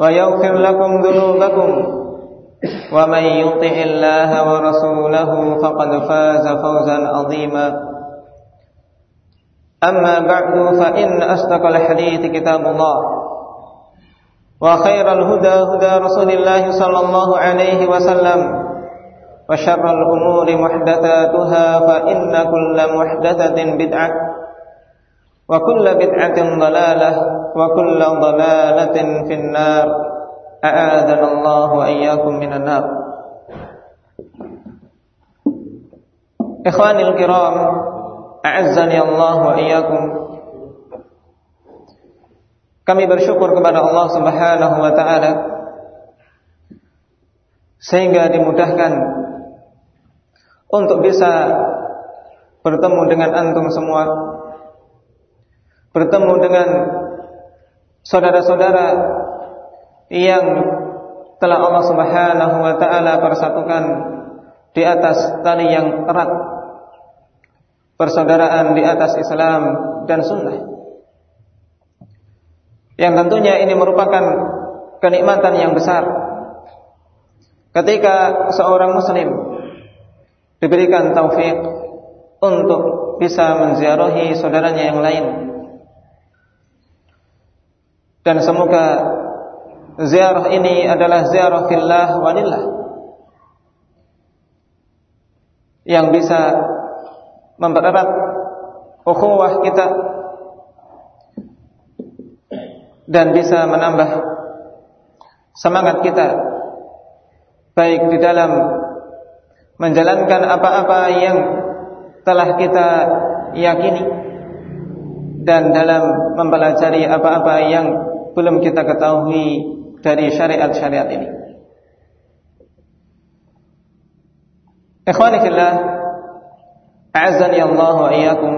ويغفر لكم ذنوبكم. ومن يطع الله ورسوله فقد فاز فوزا عظيما. أما بعد فإن أصدق الحديث كتاب الله وخير الهدى هدى رسول الله صلى الله عليه وسلم وشر الأمور محدثاتها فإن كل محدثة بدعة وكل بدعة ضلالة وكل ضلالة في النار أعاذنا الله وإياكم من النار إخواني الكرام أعزني الله وإياكم Kami bersyukur kepada Allah Subhanahu wa taala sehingga dimudahkan untuk bisa bertemu dengan antum semua bertemu dengan saudara-saudara yang telah Allah Subhanahu wa taala persatukan di atas tali yang erat persaudaraan di atas Islam dan sunnah. Yang tentunya ini merupakan kenikmatan yang besar. Ketika seorang muslim diberikan taufik untuk bisa menziarahi saudaranya yang lain dan semoga ziarah ini adalah ziarah fillah walillah yang bisa mempererat ukhuwah kita. Dan bisa menambah semangat kita. Baik di dalam menjalankan apa-apa yang telah kita yakini. Dan dalam mempelajari apa-apa yang belum kita ketahui dari syariat-syariat ini. Ikhwani fillah, a'azzani Allah wa iyyakum.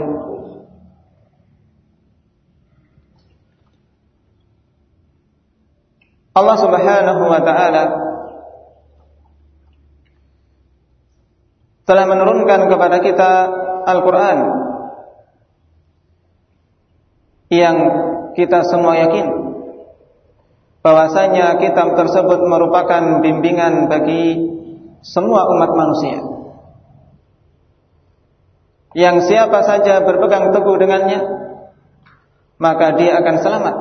Allah Subhanahu wa taala telah menurunkan kepada kita Al-Qur'an yang kita semua yakin bahwasanya kitab tersebut merupakan bimbingan bagi semua umat manusia. Yang siapa saja berpegang teguh dengannya, maka dia akan selamat.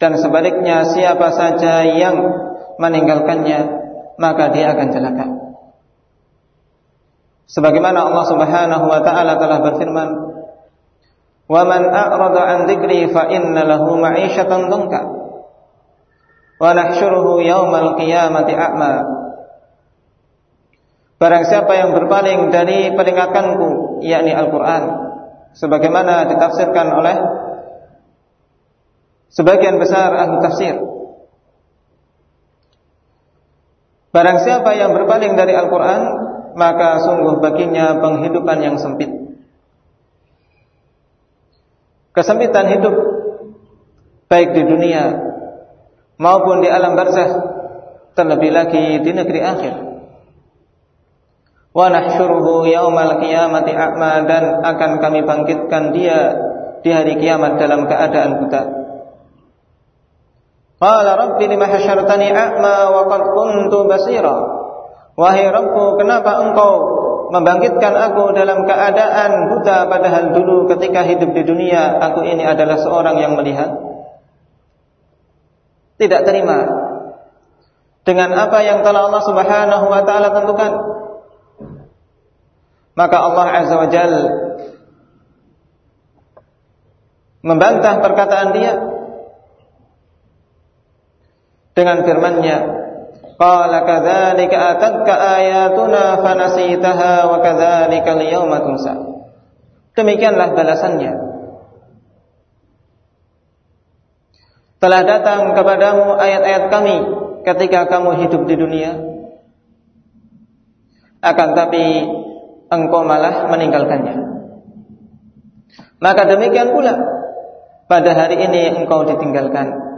Dan sebaliknya siapa saja yang meninggalkannya, maka dia akan celaka. Sebagaimana Allah Subhanahu wa taala telah berfirman, "Wa man a'rada 'an dzikri fa inna lahu nahsyuruhu yaumal qiyamati a'ma." Barang siapa yang berpaling dari peringatanku, yakni Al-Qur'an, sebagaimana ditafsirkan oleh sebagian besar ahli tafsir. Barang siapa yang berpaling dari Al-Qur'an, maka sungguh baginya penghidupan yang sempit. Kesempitan hidup baik di dunia maupun di alam barzah terlebih lagi di negeri akhir. Wa nahsyuruhu yaumal qiyamati a'ma dan akan kami bangkitkan dia di hari kiamat dalam keadaan buta. Qala rabbi lima hasyartani a'ma wa qad kuntu basira. Wahai rabbku kenapa engkau membangkitkan aku dalam keadaan buta padahal dulu ketika hidup di dunia aku ini adalah seorang yang melihat tidak terima dengan apa yang telah Allah Subhanahu wa taala tentukan maka Allah Azza wa Jal membantah perkataan dia dengan firman-Nya Qala kadzalika atatka ayatuna fanasitaha wa kadzalika al-yawma tunsa. Demikianlah balasannya. Telah datang kepadamu ayat-ayat kami ketika kamu hidup di dunia. Akan tapi engkau malah meninggalkannya. Maka demikian pula pada hari ini engkau ditinggalkan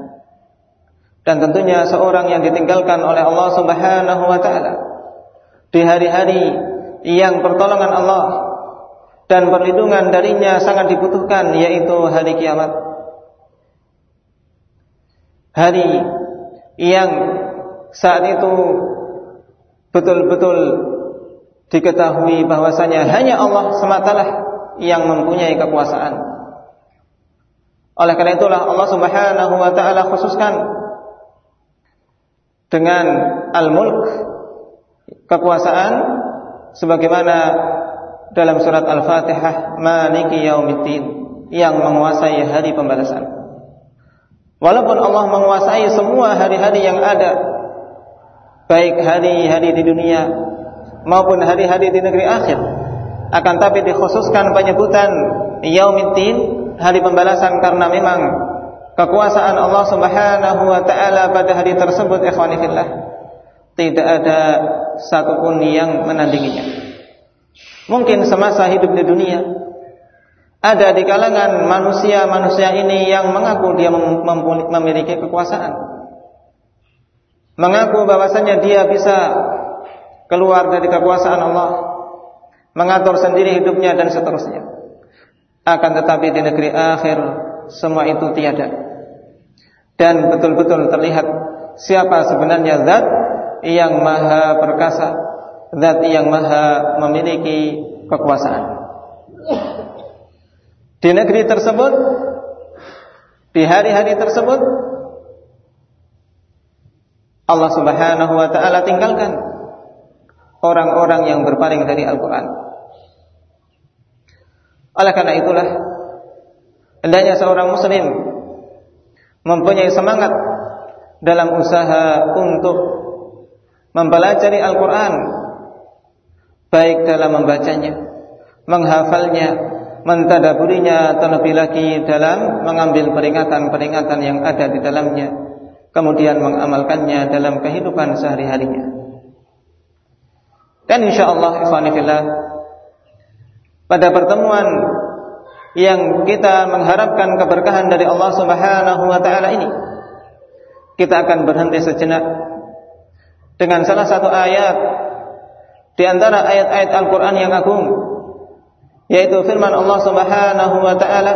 dan tentunya seorang yang ditinggalkan oleh Allah Subhanahu wa taala di hari-hari yang pertolongan Allah dan perlindungan darinya sangat dibutuhkan yaitu hari kiamat. Hari yang saat itu betul-betul diketahui bahwasanya hanya Allah sematalah yang mempunyai kekuasaan. Oleh karena itulah Allah Subhanahu wa taala khususkan dengan al-mulk kekuasaan sebagaimana dalam surat Al-Fatihah Maliki Yaumiddin yang menguasai hari pembalasan. Walaupun Allah menguasai semua hari-hari yang ada baik hari-hari di dunia maupun hari-hari di negeri akhir akan tapi dikhususkan penyebutan Yaumiddin hari pembalasan karena memang kekuasaan Allah Subhanahu wa taala pada hari tersebut ikhwani fillah tidak ada satupun yang menandinginya. Mungkin semasa hidup di dunia ada di kalangan manusia-manusia ini yang mengaku dia memiliki kekuasaan. Mengaku bahwasanya dia bisa keluar dari kekuasaan Allah, mengatur sendiri hidupnya dan seterusnya. Akan tetapi di negeri akhir semua itu tiada. Dan betul-betul terlihat siapa sebenarnya zat yang maha perkasa, zat yang maha memiliki kekuasaan. Di negeri tersebut, di hari-hari tersebut, Allah Subhanahu wa taala tinggalkan orang-orang yang berpaling dari Al-Qur'an. Oleh karena itulah hendaknya seorang muslim mempunyai semangat dalam usaha untuk mempelajari Al-Quran baik dalam membacanya, menghafalnya, mentadaburinya terlebih lagi dalam mengambil peringatan-peringatan yang ada di dalamnya kemudian mengamalkannya dalam kehidupan sehari-harinya dan insyaallah ikhwanifillah pada pertemuan yang kita mengharapkan keberkahan dari Allah Subhanahu wa taala ini. Kita akan berhenti sejenak dengan salah satu ayat di antara ayat-ayat Al-Qur'an yang agung yaitu firman Allah Subhanahu wa taala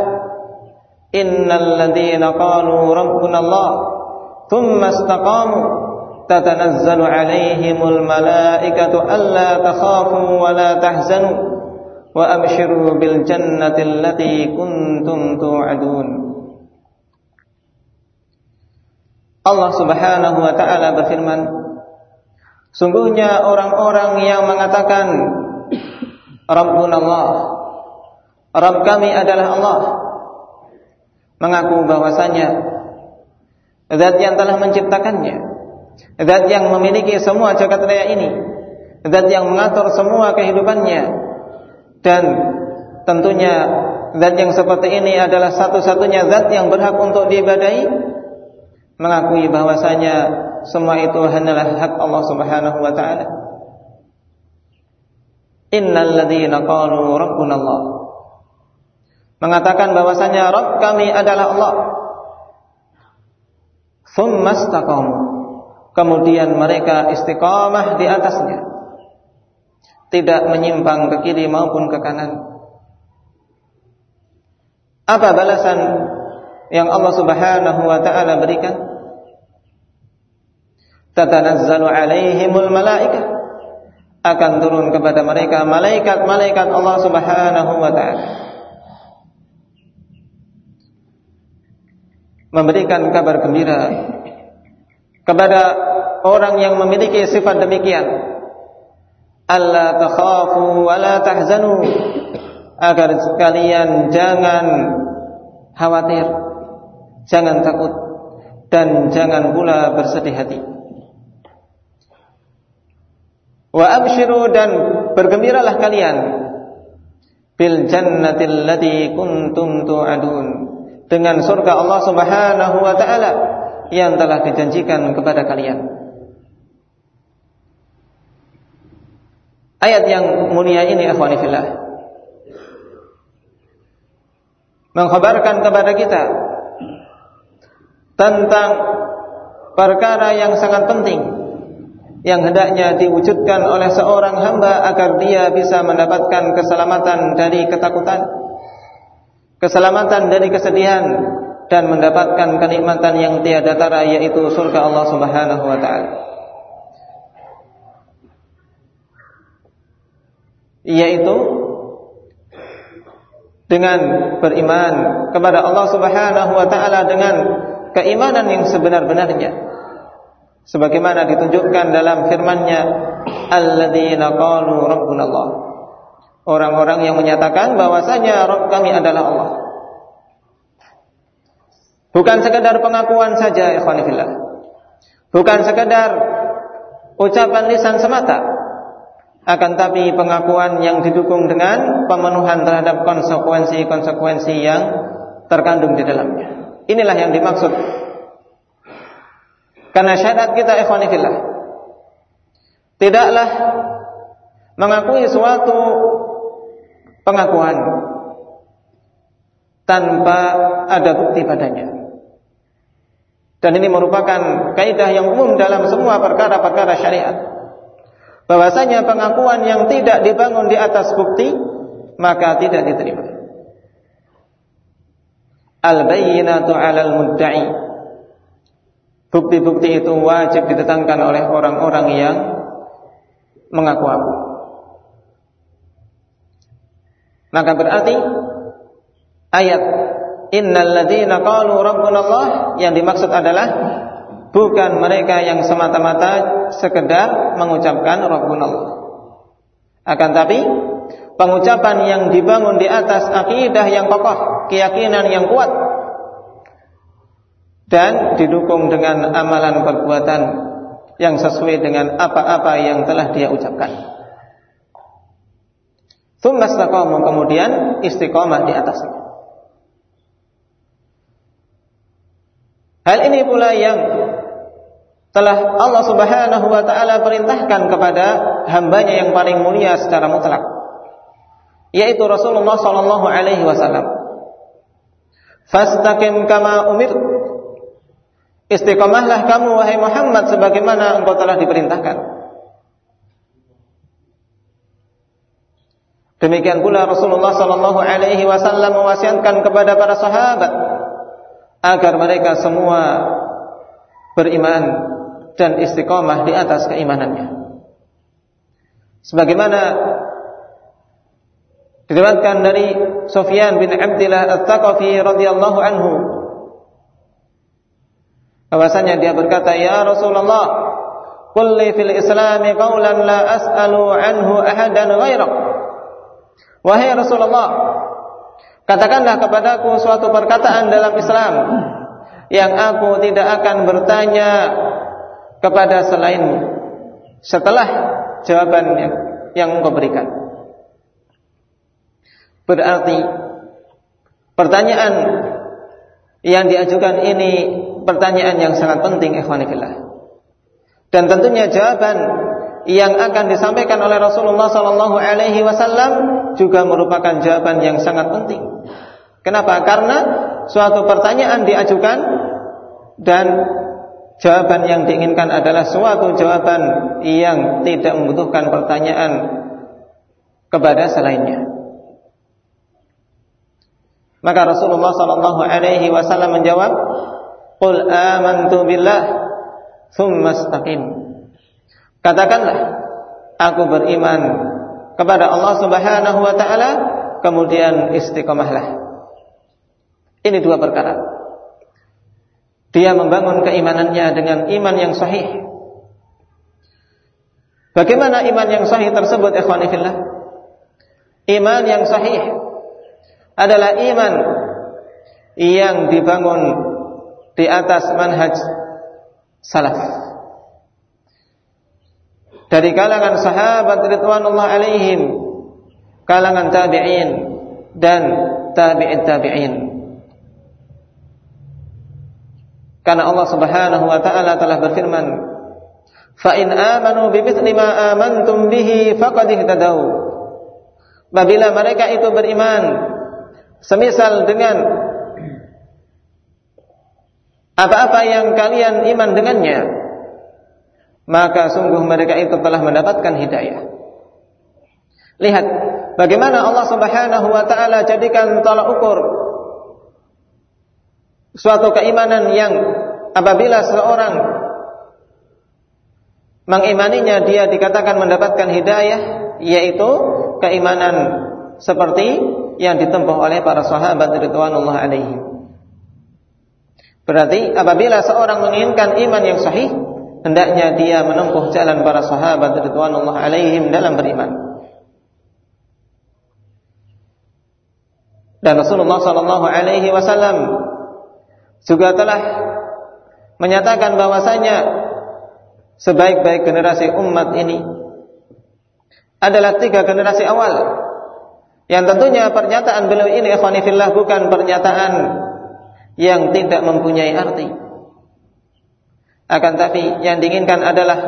Innal ladzina qalu rabbuna Allah thumma istaqamu tatanazzalu alaihimul malaikatu alla takhafu wa la tahzanu wa abshiru bil jannati allati kuntum tu'adun. Allah Subhanahu wa taala berfirman Sungguhnya orang-orang yang mengatakan Rabbuna Allah Rabb kami adalah Allah. Mengaku bahwasanya zat yang telah menciptakannya zat yang memiliki semua jagat raya ini zat yang mengatur semua kehidupannya dan tentunya zat yang seperti ini adalah satu-satunya zat yang berhak untuk diibadahi mengakui bahwasanya semua itu hanyalah hak Allah Subhanahu wa taala. Innal ladzina qalu rabbuna mengatakan bahwasanya Rabb kami adalah Allah Thummastaqamu. Kemudian mereka istiqamah di atasnya. Tidak menyimpang ke kiri maupun ke kanan. Apa balasan yang Allah Subhanahu wa taala berikan? Tatanazzalu alaihimul malaikah akan turun kepada mereka malaikat-malaikat Allah Subhanahu wa taala. Memberikan kabar gembira kepada orang yang memiliki sifat demikian. Allah takhafu wa la tahzanu agar kalian jangan khawatir, jangan takut dan jangan pula bersedih hati. Wa abshiru dan bergembiralah kalian bil jannatil lati kuntum tu'adun dengan surga Allah Subhanahu wa taala yang telah dijanjikan kepada kalian. Ayat yang mulia ini akhwani fillah mengkhabarkan kepada kita tentang perkara yang sangat penting yang hendaknya diwujudkan oleh seorang hamba agar dia bisa mendapatkan keselamatan dari ketakutan, keselamatan dari kesedihan dan mendapatkan kenikmatan yang tiada tara yaitu surga Allah Subhanahu wa taala. Yaitu dengan beriman kepada Allah Subhanahu wa taala dengan keimanan yang sebenar-benarnya sebagaimana ditunjukkan dalam firman-Nya alladzina qalu rabbuna Allah orang-orang yang menyatakan bahwasanya Rabb kami adalah Allah. Bukan sekedar pengakuan saja ikhwan fillah. Bukan sekedar ucapan lisan semata. Akan tapi pengakuan yang didukung dengan pemenuhan terhadap konsekuensi-konsekuensi yang terkandung di dalamnya. Inilah yang dimaksud. Karena syahadat kita ikhwanifillah tidaklah mengakui suatu pengakuan tanpa ada bukti padanya. Dan ini merupakan kaidah yang umum dalam semua perkara-perkara syariat. Bahwasanya pengakuan yang tidak dibangun di atas bukti maka tidak diterima. Al-bayyinatu 'alal mudda'i Bukti-bukti itu wajib ditetangkan oleh orang-orang yang mengaku-aku. Maka berarti ayat innal qalu yang dimaksud adalah bukan mereka yang semata-mata sekedar mengucapkan rabbuna Allah. Akan tapi pengucapan yang dibangun di atas akidah yang kokoh, keyakinan yang kuat dan didukung dengan amalan perbuatan yang sesuai dengan apa-apa yang telah dia ucapkan. Thumma kemudian istiqomah di atasnya. Hal ini pula yang telah Allah Subhanahu wa taala perintahkan kepada hambanya yang paling mulia secara mutlak yaitu Rasulullah sallallahu alaihi wasallam. Fastaqim kama umir Istiqomahlah kamu wahai Muhammad sebagaimana engkau telah diperintahkan. Demikian pula Rasulullah sallallahu alaihi wasallam mewasiatkan kepada para sahabat agar mereka semua beriman dan istiqomah di atas keimanannya. Sebagaimana diriwayatkan dari Sufyan bin Abdullah At-Taqafi radhiyallahu anhu bahwasanya dia berkata ya Rasulullah kulli fil Islam qawlan la as'alu anhu ahadan ghairak wahai Rasulullah katakanlah kepadaku suatu perkataan dalam Islam yang aku tidak akan bertanya kepada selainmu setelah jawaban yang, yang engkau berikan berarti pertanyaan yang diajukan ini pertanyaan yang sangat penting ikhwanifillah. Dan tentunya jawaban yang akan disampaikan oleh Rasulullah wasallam juga merupakan jawaban yang sangat penting. Kenapa? Karena suatu pertanyaan diajukan dan jawaban yang diinginkan adalah suatu jawaban yang tidak membutuhkan pertanyaan kepada selainnya. Maka Rasulullah sallallahu alaihi wasallam menjawab, "Qul amantu billah, tsumma istaqim." Katakanlah, aku beriman kepada Allah Subhanahu wa taala, kemudian istiqomahlah. Ini dua perkara. Dia membangun keimanannya dengan iman yang sahih. Bagaimana iman yang sahih tersebut ikhwanifillah? Iman yang sahih adalah iman yang dibangun di atas manhaj salaf. Dari kalangan sahabat ridwanullah alaihim, kalangan tabi'in dan tabi'in tabi'in. Karena Allah Subhanahu wa taala telah berfirman, "Fa in amanu bimithli ma amantum bihi faqad ihtadaw." Apabila mereka itu beriman semisal dengan apa-apa yang kalian iman dengannya, maka sungguh mereka itu telah mendapatkan hidayah. Lihat bagaimana Allah Subhanahu wa taala jadikan tolak ukur suatu keimanan yang apabila seorang mengimaninya dia dikatakan mendapatkan hidayah yaitu keimanan seperti yang ditempuh oleh para sahabat ridwanullah alaihim. Berarti apabila seorang menginginkan iman yang sahih, hendaknya dia menempuh jalan para sahabat ridwanullah alaihim dalam beriman. Dan Rasulullah sallallahu alaihi wasallam juga telah menyatakan bahwasanya sebaik-baik generasi umat ini adalah tiga generasi awal yang tentunya pernyataan beliau ini ikhwanifillah bukan pernyataan yang tidak mempunyai arti akan tapi yang diinginkan adalah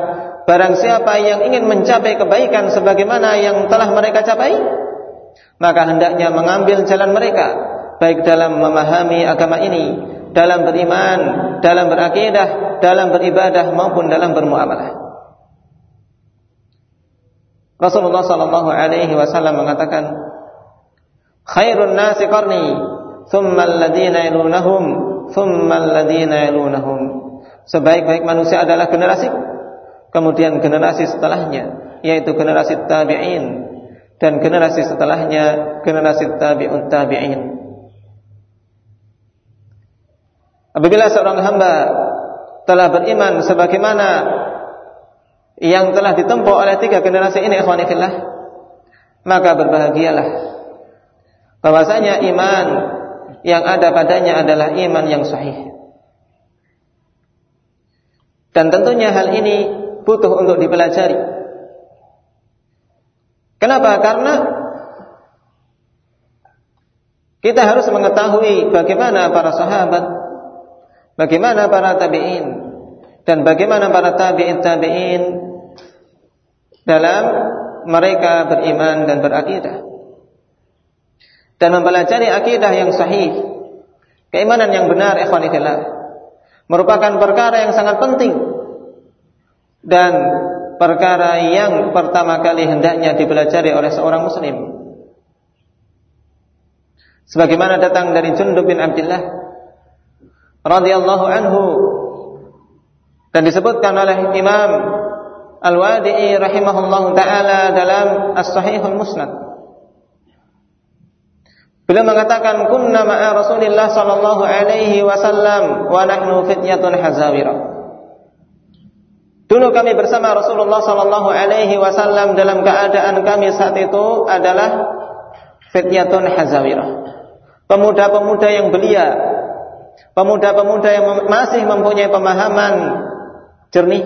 barang siapa yang ingin mencapai kebaikan sebagaimana yang telah mereka capai maka hendaknya mengambil jalan mereka baik dalam memahami agama ini dalam beriman, dalam berakidah, dalam beribadah maupun dalam bermuamalah. Rasulullah sallallahu alaihi wasallam mengatakan, "Khairun nasi qarni, thumma alladhina yalunahum, thumma alladhina yalunahum." Sebaik-baik manusia adalah generasi kemudian generasi setelahnya yaitu generasi tabi'in dan generasi setelahnya generasi tabi'un tabi'in. Apabila seorang hamba telah beriman sebagaimana yang telah ditempuh oleh tiga generasi ini ikhwanifillah maka berbahagialah bahwasanya iman yang ada padanya adalah iman yang sahih dan tentunya hal ini butuh untuk dipelajari kenapa? karena kita harus mengetahui bagaimana para sahabat Bagaimana para tabi'in dan bagaimana para tabi'in tabi'in dalam mereka beriman dan berakidah dan mempelajari akidah yang sahih keimanan yang benar ikhwanillah merupakan perkara yang sangat penting dan perkara yang pertama kali hendaknya dipelajari oleh seorang muslim sebagaimana datang dari Jundub bin Abdullah radhiyallahu anhu dan disebutkan oleh Imam Al-Wadi'i rahimahullah taala dalam As-Sahihul Musnad. Beliau mengatakan kunna ma'a Rasulillah sallallahu alaihi wasallam wa nahnu fityatun hazawira. Dulu kami bersama Rasulullah sallallahu alaihi wasallam dalam keadaan kami saat itu adalah fityatun hazawira. Pemuda-pemuda yang belia pemuda-pemuda yang masih mempunyai pemahaman jernih,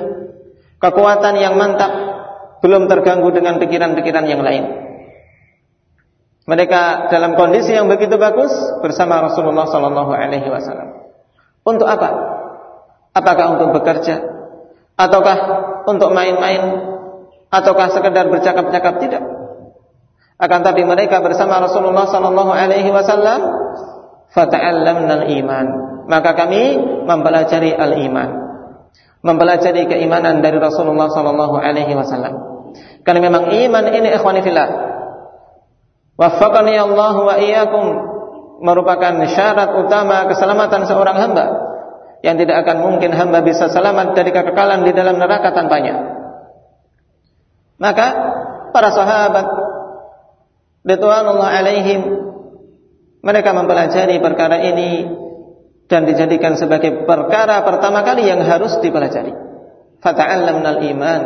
kekuatan yang mantap, belum terganggu dengan pikiran-pikiran yang lain. Mereka dalam kondisi yang begitu bagus bersama Rasulullah Sallallahu Alaihi Wasallam. Untuk apa? Apakah untuk bekerja? Ataukah untuk main-main? Ataukah sekedar bercakap-cakap? Tidak. Akan tapi mereka bersama Rasulullah Sallallahu Alaihi Wasallam fata'allamna al-iman maka kami mempelajari al-iman mempelajari keimanan dari Rasulullah sallallahu alaihi wasallam. Karena memang iman ini ikhwani fillah. Waffaqani Allah wa iyyakum merupakan syarat utama keselamatan seorang hamba yang tidak akan mungkin hamba bisa selamat dari kekekalan di dalam neraka tanpanya. Maka para sahabat radhiyallahu alaihim mereka mempelajari perkara ini dan dijadikan sebagai perkara pertama kali yang harus dipelajari. Fata'allamna al-iman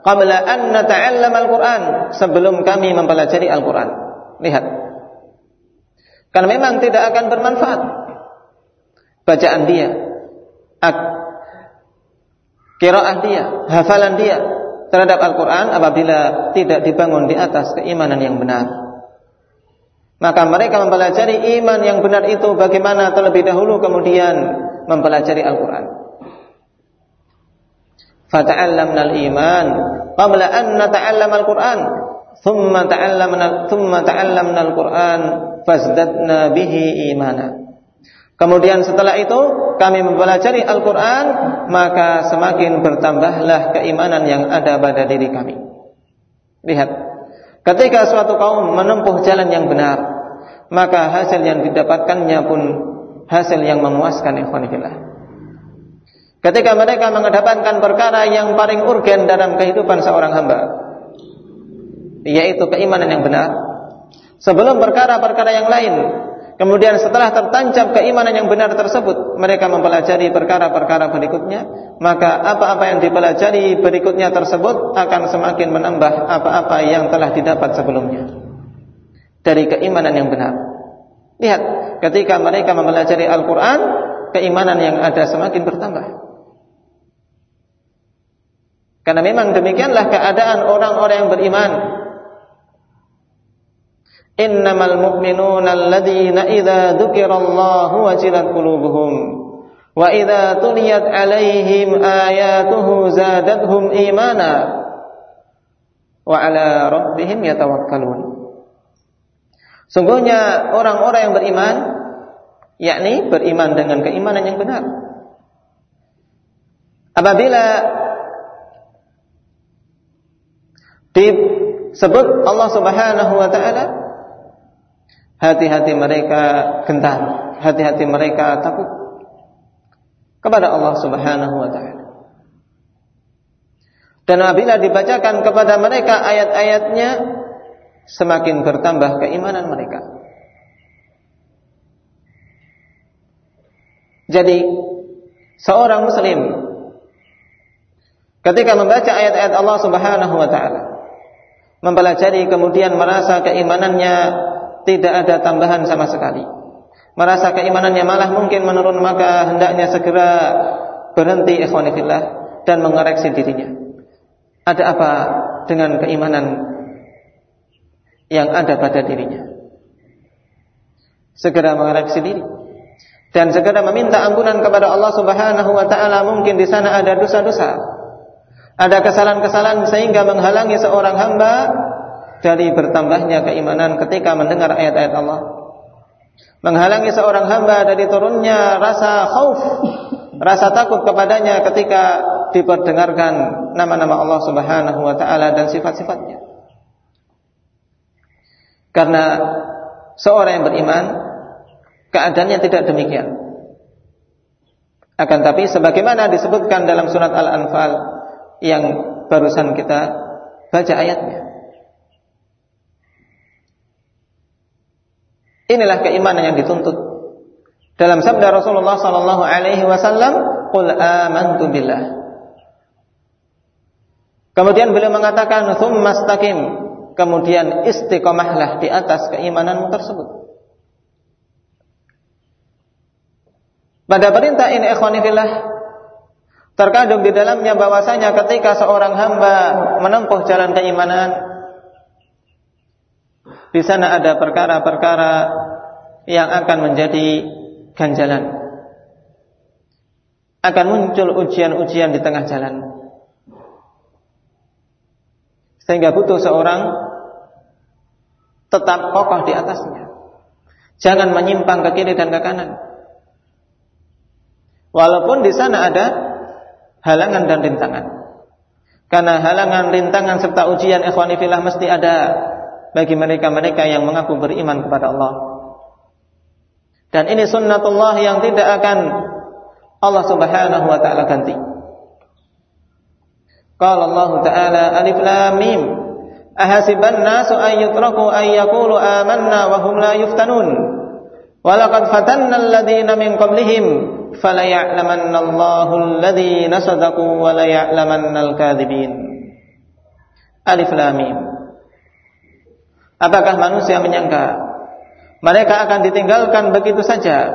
qabla an nata'allam al-Qur'an sebelum kami mempelajari Al-Qur'an. Lihat. Karena memang tidak akan bermanfaat bacaan dia, kiraah dia, hafalan dia terhadap Al-Quran apabila tidak dibangun di atas keimanan yang benar. Maka mereka mempelajari iman yang benar itu bagaimana terlebih dahulu kemudian mempelajari Al-Quran. Fata'allamna al-iman qabla an nata'allam al-Quran thumma ta'allamna thumma ta'allamna al-Quran fazdadna bihi imana. Kemudian setelah itu kami mempelajari Al-Quran Maka semakin bertambahlah keimanan yang ada pada diri kami. Lihat. Ketika suatu kaum menempuh jalan yang benar Maka hasil yang didapatkannya pun Hasil yang memuaskan ikhwanifillah. Ketika mereka mengedepankan perkara yang paling urgen dalam kehidupan seorang hamba Yaitu keimanan yang benar Sebelum perkara-perkara yang lain Kemudian setelah tertancap keimanan yang benar tersebut, mereka mempelajari perkara-perkara berikutnya, maka apa-apa yang dipelajari berikutnya tersebut akan semakin menambah apa-apa yang telah didapat sebelumnya dari keimanan yang benar. Lihat, ketika mereka mempelajari Al-Quran, keimanan yang ada semakin bertambah. Karena memang demikianlah keadaan orang-orang yang beriman innamal mu'minuna alladhina idza dzukirallahu wajilat qulubuhum wa idza tuliyat alaihim ayatuhu zadatuhum imana wa ala rabbihim yatawakkalun Sungguhnya orang-orang yang beriman yakni beriman dengan keimanan yang benar. Apabila disebut Allah Subhanahu wa taala hati-hati mereka gentar, hati-hati mereka takut kepada Allah Subhanahu wa taala. Dan apabila dibacakan kepada mereka ayat-ayatnya semakin bertambah keimanan mereka. Jadi seorang muslim ketika membaca ayat-ayat Allah Subhanahu wa taala mempelajari kemudian merasa keimanannya tidak ada tambahan sama sekali. Merasa keimanannya malah mungkin menurun maka hendaknya segera berhenti ikhwanifillah dan mengoreksi dirinya. Ada apa dengan keimanan yang ada pada dirinya? Segera mengoreksi diri dan segera meminta ampunan kepada Allah Subhanahu wa taala. Mungkin di sana ada dosa-dosa. Ada kesalahan-kesalahan sehingga menghalangi seorang hamba dari bertambahnya keimanan ketika mendengar ayat-ayat Allah. Menghalangi seorang hamba dari turunnya rasa khauf, rasa takut kepadanya ketika diperdengarkan nama-nama Allah Subhanahu wa taala dan sifat-sifatnya. Karena seorang yang beriman keadaannya tidak demikian. Akan tapi sebagaimana disebutkan dalam surat Al-Anfal yang barusan kita baca ayatnya. Inilah keimanan yang dituntut. Dalam sabda Rasulullah sallallahu alaihi wasallam, "Qul amantu billah." Kemudian beliau mengatakan, "Tsumastaqim." Kemudian istiqomahlah di atas keimananmu tersebut. Pada perintah ini ikhwani fillah terkandung di dalamnya bahwasanya ketika seorang hamba menempuh jalan keimanan di sana ada perkara-perkara yang akan menjadi ganjalan. Akan muncul ujian-ujian di tengah jalan. Sehingga butuh seorang tetap kokoh di atasnya. Jangan menyimpang ke kiri dan ke kanan. Walaupun di sana ada halangan dan rintangan. Karena halangan, rintangan serta ujian ikhwani fillah mesti ada bagi mereka-mereka yang mengaku beriman kepada Allah. Dan ini sunnatullah yang tidak akan Allah Subhanahu wa taala ganti. Qala Allah Ta'ala Alif Lam Mim Ahasiban nasu an yutraku an amanna wa hum la yuftanun Walaqad fatanna alladhina min qablihim fala ya'lamanna Allahu alladhina sadaqu wa la al-kadhibin Alif Lam Mim Apakah manusia menyangka mereka akan ditinggalkan begitu saja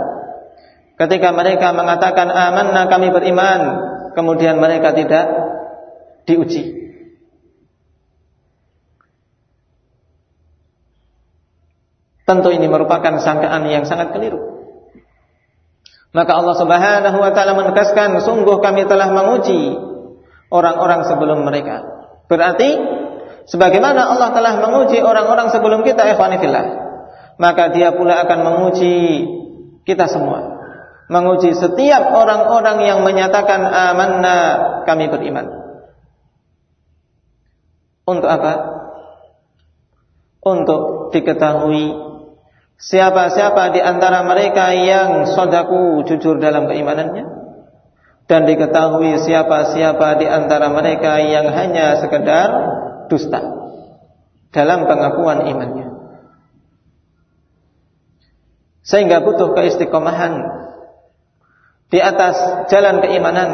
ketika mereka mengatakan amanna kami beriman kemudian mereka tidak diuji. Tentu ini merupakan sangkaan yang sangat keliru. Maka Allah Subhanahu wa taala menegaskan, sungguh kami telah menguji orang-orang sebelum mereka. Berarti sebagaimana Allah telah menguji orang-orang sebelum kita, ikhwanillah, maka Dia pula akan menguji kita semua. Menguji setiap orang-orang yang menyatakan amanna kami beriman. Untuk apa? Untuk diketahui siapa-siapa di antara mereka yang sodaku jujur dalam keimanannya dan diketahui siapa-siapa di antara mereka yang hanya sekedar dusta dalam pengakuan imannya. Sehingga butuh keistiqomahan di atas jalan keimanan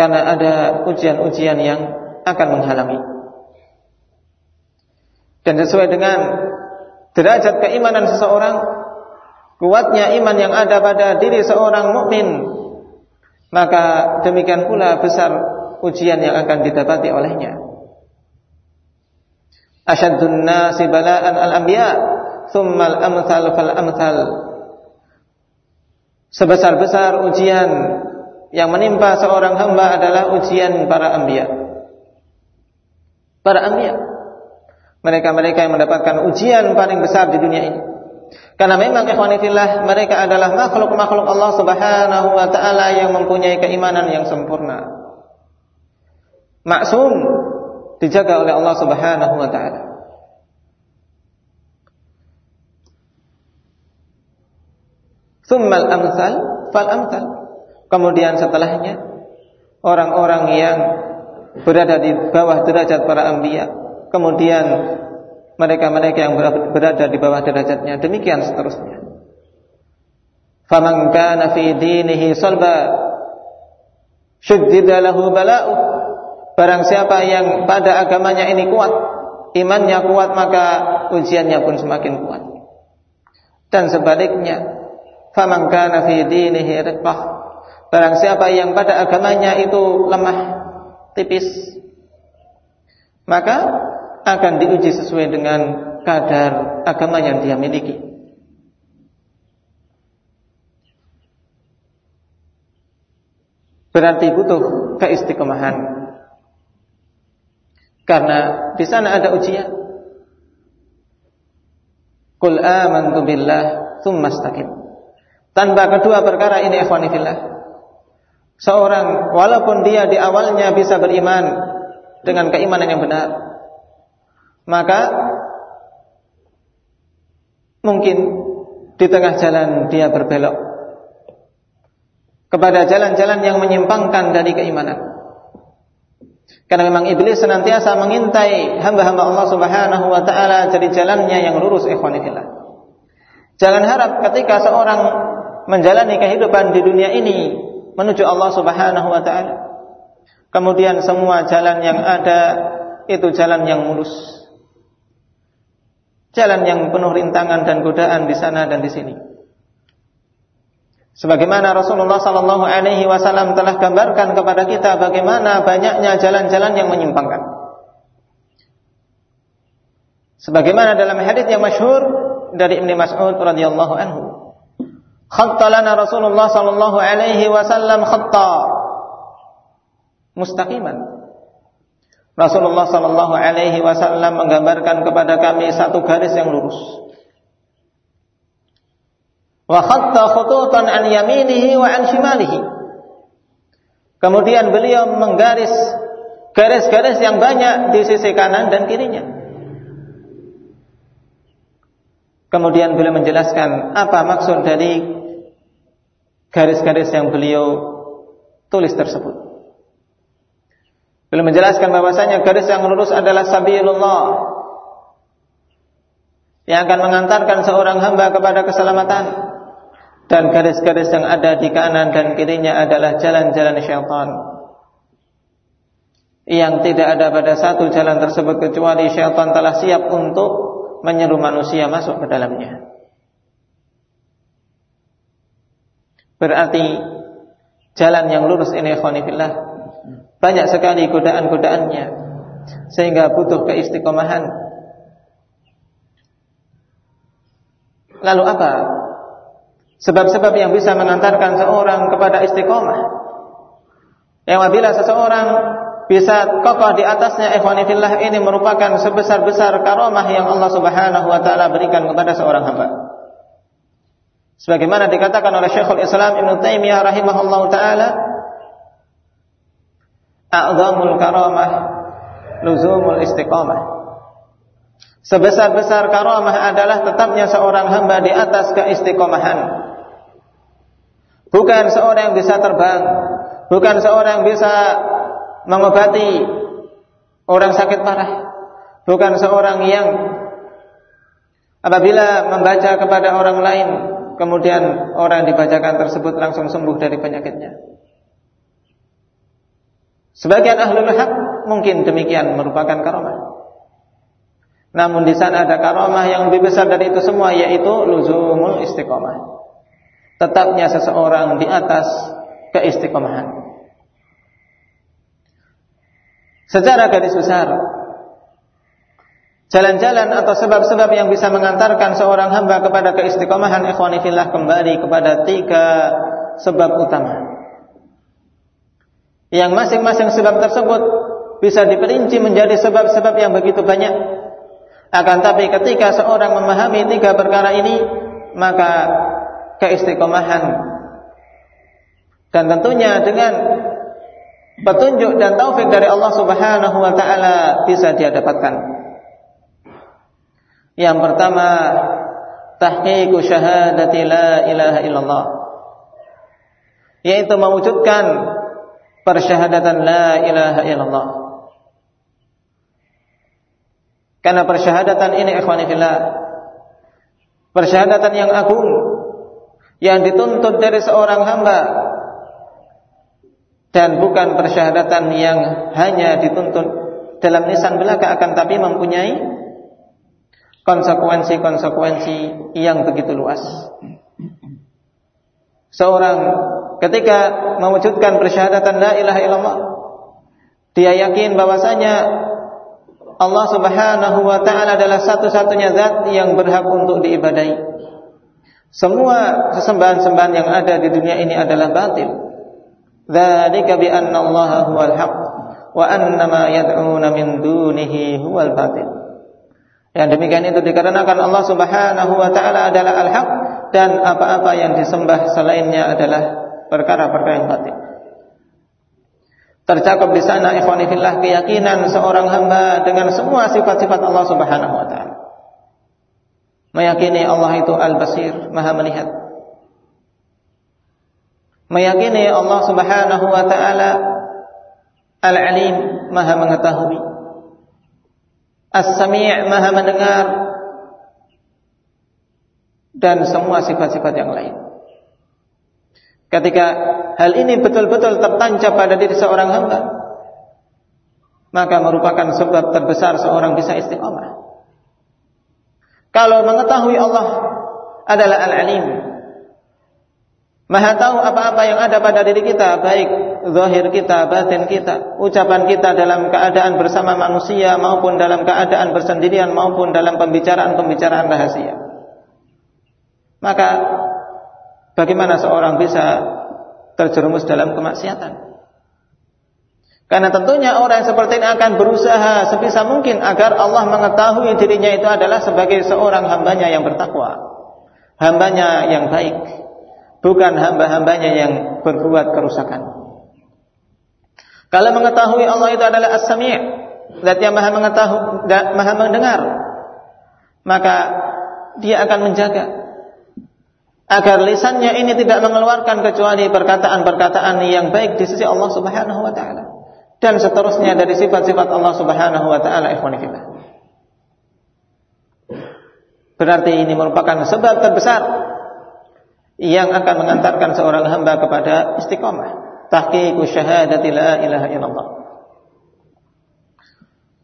karena ada ujian-ujian yang akan menghalangi. Dan sesuai dengan derajat keimanan seseorang, kuatnya iman yang ada pada diri seorang mukmin, maka demikian pula besar ujian yang akan didapati olehnya. Asyaddun nasi bala'an al-anbiya, thumma al-amthal fal-amthal. Sebesar-besar ujian yang menimpa seorang hamba adalah ujian para anbiya. Para anbiya. Mereka-mereka yang mendapatkan ujian paling besar di dunia ini. Karena memang ikhwanifillah mereka adalah makhluk-makhluk Allah Subhanahu wa taala yang mempunyai keimanan yang sempurna. Maksum dijaga oleh Allah Subhanahu wa taala. Tsummal amsal fal amsal. Kemudian setelahnya orang-orang yang berada di bawah derajat para anbiya, kemudian mereka-mereka yang berada di bawah derajatnya, demikian seterusnya. Faman kana fi dinihi salba syuddida lahu bala'u. Barang siapa yang pada agamanya ini kuat, imannya kuat maka ujiannya pun semakin kuat. Dan sebaliknya, faman kana fi dinihi riqah Barang siapa yang pada agamanya itu lemah, tipis, maka akan diuji sesuai dengan kadar agama yang dia miliki. Berarti butuh keistiqomahan. Karena di sana ada ujian. Qul amantu billah tsumma Tanpa kedua perkara ini ikhwanillah Seorang walaupun dia di awalnya bisa beriman dengan keimanan yang benar, maka mungkin di tengah jalan dia berbelok kepada jalan-jalan yang menyimpangkan dari keimanan. Karena memang iblis senantiasa mengintai hamba-hamba Allah Subhanahu wa taala dari jalannya yang lurus ikhwanillah. Jangan harap ketika seorang menjalani kehidupan di dunia ini menuju Allah Subhanahu wa taala. Kemudian semua jalan yang ada itu jalan yang mulus. Jalan yang penuh rintangan dan godaan di sana dan di sini. Sebagaimana Rasulullah sallallahu alaihi wasallam telah gambarkan kepada kita bagaimana banyaknya jalan-jalan yang menyimpangkan. Sebagaimana dalam hadis yang masyhur dari Ibnu Mas'ud radhiyallahu anhu khatta lana Rasulullah sallallahu alaihi wasallam khatta mustaqiman. Rasulullah sallallahu alaihi wasallam menggambarkan kepada kami satu garis yang lurus. khututan an wa an. Kemudian beliau menggaris garis-garis yang banyak di sisi kanan dan kirinya. Kemudian beliau menjelaskan apa maksud dari garis-garis yang beliau tulis tersebut. Beliau menjelaskan bahwasanya garis yang lurus adalah sabilullah yang akan mengantarkan seorang hamba kepada keselamatan. Dan garis-garis yang ada di kanan dan kirinya adalah jalan-jalan syaitan. Yang tidak ada pada satu jalan tersebut kecuali syaitan telah siap untuk menyeru manusia masuk ke dalamnya. Berarti jalan yang lurus ini khonifillah banyak sekali godaan-godaannya sehingga butuh keistiqomahan. Lalu apa? Sebab-sebab yang bisa mengantarkan seorang kepada istiqomah. Yang apabila seseorang bisa kokoh di atasnya ikhwanifillah ini merupakan sebesar-besar karomah yang Allah Subhanahu wa taala berikan kepada seorang hamba. Sebagaimana dikatakan oleh Syekhul Islam Ibn Taimiyah rahimahullahu taala, "A'zamul karamah luzumul istiqamah." Sebesar-besar karamah adalah tetapnya seorang hamba di atas keistiqomahan. Bukan seorang yang bisa terbang, bukan seorang yang bisa mengobati orang sakit parah, bukan seorang yang apabila membaca kepada orang lain kemudian orang dibacakan tersebut langsung sembuh dari penyakitnya. Sebagian ahlul hak mungkin demikian merupakan karomah. Namun di sana ada karomah yang lebih besar dari itu semua yaitu luzumul istiqomah. Tetapnya seseorang di atas keistiqomahan. Secara garis besar, jalan-jalan atau sebab-sebab yang bisa mengantarkan seorang hamba kepada keistiqomahan ikhwanifillah kembali kepada tiga sebab utama. Yang masing-masing sebab tersebut bisa diperinci menjadi sebab-sebab yang begitu banyak. Akan tapi ketika seorang memahami tiga perkara ini, maka keistiqomahan dan tentunya dengan petunjuk dan taufik dari Allah Subhanahu wa taala bisa dia dapatkan. Yang pertama, tahqiqu syahadati la ilaha illallah. Yaitu mewujudkan persyahadatan la ilaha illallah. Karena persyahadatan ini ikhwani fillah persyahadatan yang agung yang dituntut dari seorang hamba dan bukan persyahadatan yang hanya dituntut dalam lisan belaka akan tapi mempunyai konsekuensi-konsekuensi yang begitu luas. Seorang ketika mewujudkan persyahadatan la ilaha illallah dia yakin bahwasanya Allah Subhanahu wa taala adalah satu-satunya zat yang berhak untuk diibadahi. Semua sesembahan-sembahan yang ada di dunia ini adalah batil Dzalika bi anna Allah huwal haq wa anna ma yad'una min dunihi huwal batil. Yang demikian itu dikarenakan Allah Subhanahu wa taala adalah al-haq dan apa-apa yang disembah selainnya adalah perkara-perkara yang batil. Tercakup di sana ikhwani fillah keyakinan seorang hamba dengan semua sifat-sifat Allah Subhanahu wa taala. Meyakini Allah itu Al-Basir, Maha melihat meyakini Allah Subhanahu wa taala Al-Alim, Maha mengetahui. As-Sami' Maha mendengar dan semua sifat-sifat yang lain. Ketika hal ini betul-betul tertancap pada diri seorang hamba, maka merupakan sebab terbesar seorang bisa istiqamah. Kalau mengetahui Allah adalah Al-Alim, Maha tahu apa-apa yang ada pada diri kita, baik zahir kita, batin kita, ucapan kita dalam keadaan bersama manusia maupun dalam keadaan bersendirian maupun dalam pembicaraan-pembicaraan rahasia. Maka bagaimana seorang bisa terjerumus dalam kemaksiatan? Karena tentunya orang yang seperti ini akan berusaha sebisa mungkin agar Allah mengetahui dirinya itu adalah sebagai seorang hambanya yang bertakwa hambanya yang baik, bukan hamba-hambanya yang berbuat kerusakan. Kalau mengetahui Allah itu adalah As-Sami', zat yang Maha mengetahui, Maha mendengar, maka dia akan menjaga agar lisannya ini tidak mengeluarkan kecuali perkataan-perkataan yang baik di sisi Allah Subhanahu wa taala dan seterusnya dari sifat-sifat Allah Subhanahu wa taala ikhwanillah. Berarti ini merupakan sebab terbesar yang akan mengantarkan seorang hamba kepada istiqamah. Tahqiqu syahadati la ilaha illallah.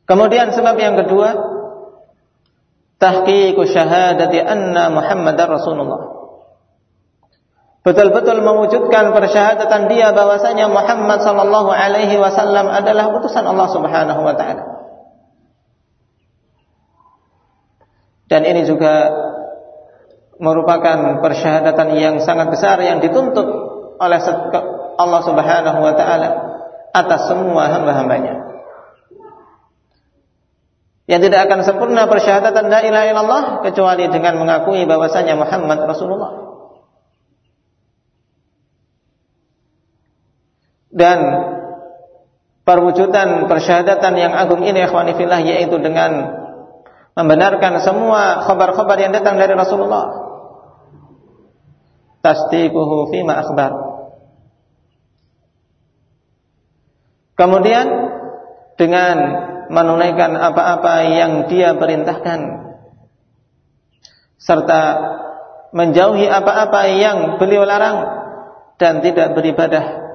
Kemudian sebab yang kedua, tahqiqu syahadati anna Muhammadar Rasulullah betul-betul mewujudkan persyahadatan dia bahwasanya Muhammad sallallahu alaihi wasallam adalah utusan Allah Subhanahu wa taala. Dan ini juga merupakan persyahadatan yang sangat besar yang dituntut oleh Allah Subhanahu wa taala atas semua hamba-hambanya. Yang tidak akan sempurna persyahadatan la ilaha illallah kecuali dengan mengakui bahwasanya Muhammad Rasulullah. Dan perwujudan persyahadatan yang agung ini ikhwani fillah yaitu dengan membenarkan semua khabar-khabar yang datang dari Rasulullah. Tasdiquhu fima akhbar. Kemudian dengan menunaikan apa-apa yang dia perintahkan serta menjauhi apa-apa yang beliau larang dan tidak beribadah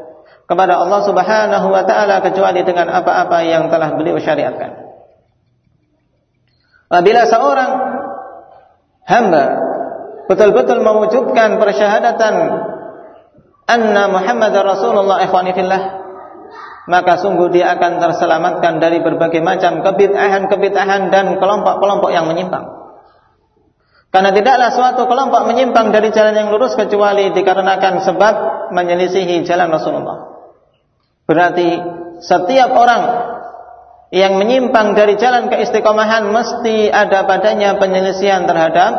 kepada Allah Subhanahu wa taala kecuali dengan apa-apa yang telah beliau syariatkan. Apabila seorang hamba betul-betul mewujudkan persyahadatan anna Muhammad Rasulullah ikhwani fillah maka sungguh dia akan terselamatkan dari berbagai macam kebid'ahan-kebid'ahan dan kelompok-kelompok yang menyimpang. Karena tidaklah suatu kelompok menyimpang dari jalan yang lurus kecuali dikarenakan sebab menyelisihi jalan Rasulullah. Berarti setiap orang yang menyimpang dari jalan keistiqomahan mesti ada padanya penyelesaian terhadap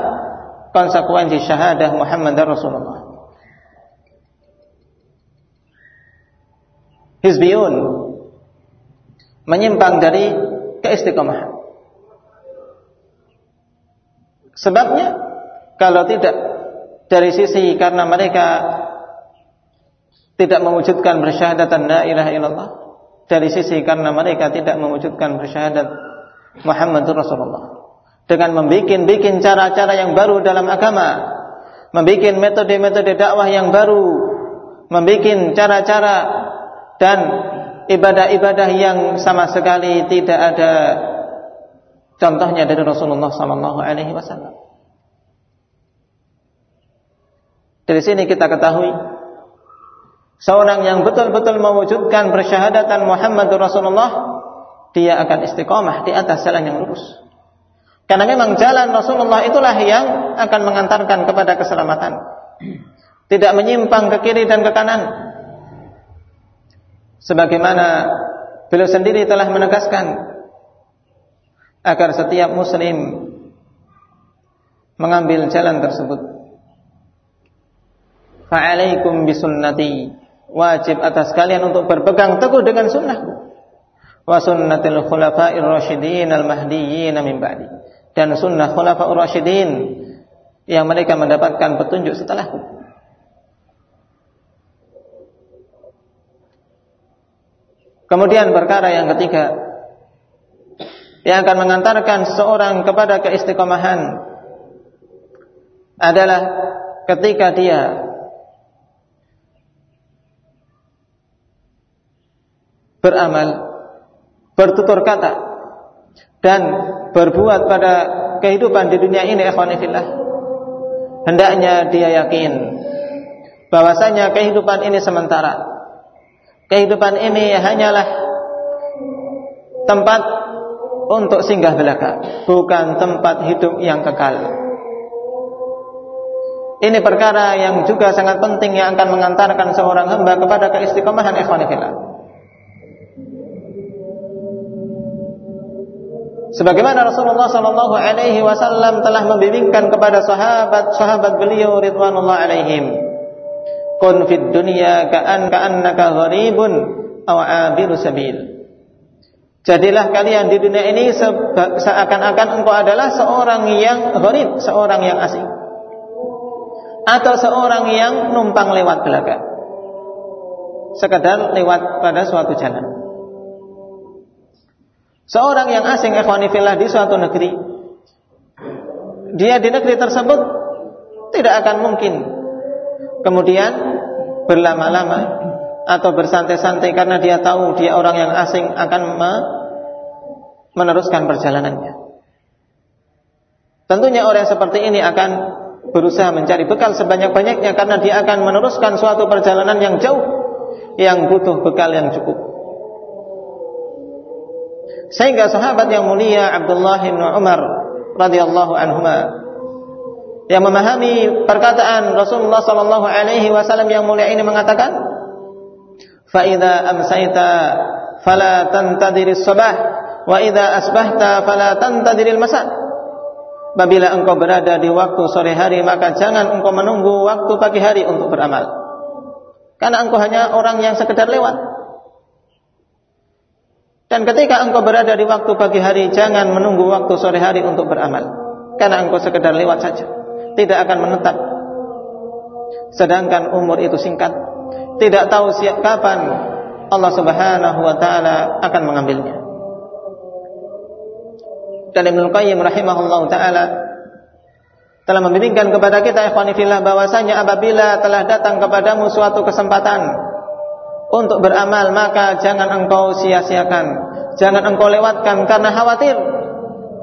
konsekuensi syahadah Muhammad Rasulullah. Hizbiyun menyimpang dari keistiqomahan. Sebabnya kalau tidak dari sisi karena mereka tidak mewujudkan bersyahadatan la ilaha illallah. Dari sisi karena mereka tidak mewujudkan bersyahadat Muhammadur Rasulullah. Dengan membikin-bikin cara-cara yang baru dalam agama. Membikin metode-metode dakwah yang baru. Membikin cara-cara dan ibadah-ibadah yang sama sekali tidak ada. Contohnya dari Rasulullah sallallahu alaihi wasallam. Dari sini kita ketahui seorang yang betul-betul mewujudkan persyahadatan Muhammad Rasulullah, dia akan istiqomah di atas jalan yang lurus. Karena memang jalan Rasulullah itulah yang akan mengantarkan kepada keselamatan. Tidak menyimpang ke kiri dan ke kanan. Sebagaimana beliau sendiri telah menegaskan agar setiap muslim mengambil jalan tersebut. Fa'alaikum bisunnati wajib atas kalian untuk berpegang teguh dengan sunnahku. Wa sunnatil khulafa'ir rasyidin al mahdiyyin min ba'di. Dan sunnah khulafa'ur rasyidin yang mereka mendapatkan petunjuk setelahku. Kemudian perkara yang ketiga yang akan mengantarkan seseorang kepada keistiqomahan adalah ketika dia beramal, bertutur kata dan berbuat pada kehidupan di dunia ini ikhwanillah. Hendaknya dia yakin bahwasanya kehidupan ini sementara. Kehidupan ini hanyalah tempat untuk singgah belaka, bukan tempat hidup yang kekal. Ini perkara yang juga sangat penting yang akan mengantarkan seorang hamba kepada keistiqomahan ikhwanillah. Sebagaimana Rasulullah sallallahu alaihi wasallam telah membimbingkan kepada sahabat-sahabat beliau ridwanullah alaihim. Kun fid dunya ka'an ka'annaka gharibun aw 'abiru sabil. Jadilah kalian di dunia ini seakan-akan engkau adalah seorang yang gharib, seorang yang asing. Atau seorang yang numpang lewat belakang. Sekedar lewat pada suatu jalan. Seorang yang asing ikhwanifillah di suatu negeri Dia di negeri tersebut Tidak akan mungkin Kemudian Berlama-lama Atau bersantai-santai karena dia tahu Dia orang yang asing akan Meneruskan perjalanannya. Tentunya orang seperti ini akan Berusaha mencari bekal sebanyak-banyaknya Karena dia akan meneruskan suatu perjalanan yang jauh Yang butuh bekal yang cukup sehingga sahabat yang mulia Abdullah bin Umar radhiyallahu anhuma yang memahami perkataan Rasulullah sallallahu alaihi wasallam yang mulia ini mengatakan, "Fa idza amsayta fala tantadhiris sabah wa idza asbahta fala tantadhiril masa." Apabila engkau berada di waktu sore hari maka jangan engkau menunggu waktu pagi hari untuk beramal. Karena engkau hanya orang yang sekedar lewat. Dan ketika engkau berada di waktu pagi hari, jangan menunggu waktu sore hari untuk beramal. Karena engkau sekedar lewat saja. Tidak akan menetap. Sedangkan umur itu singkat. Tidak tahu siap kapan Allah subhanahu wa ta'ala akan mengambilnya. Dan Ibn Qayyim rahimahullah ta'ala telah membimbingkan kepada kita ikhwanifillah bahwasanya apabila telah datang kepadamu suatu kesempatan untuk beramal maka jangan engkau sia-siakan. Jangan engkau lewatkan karena khawatir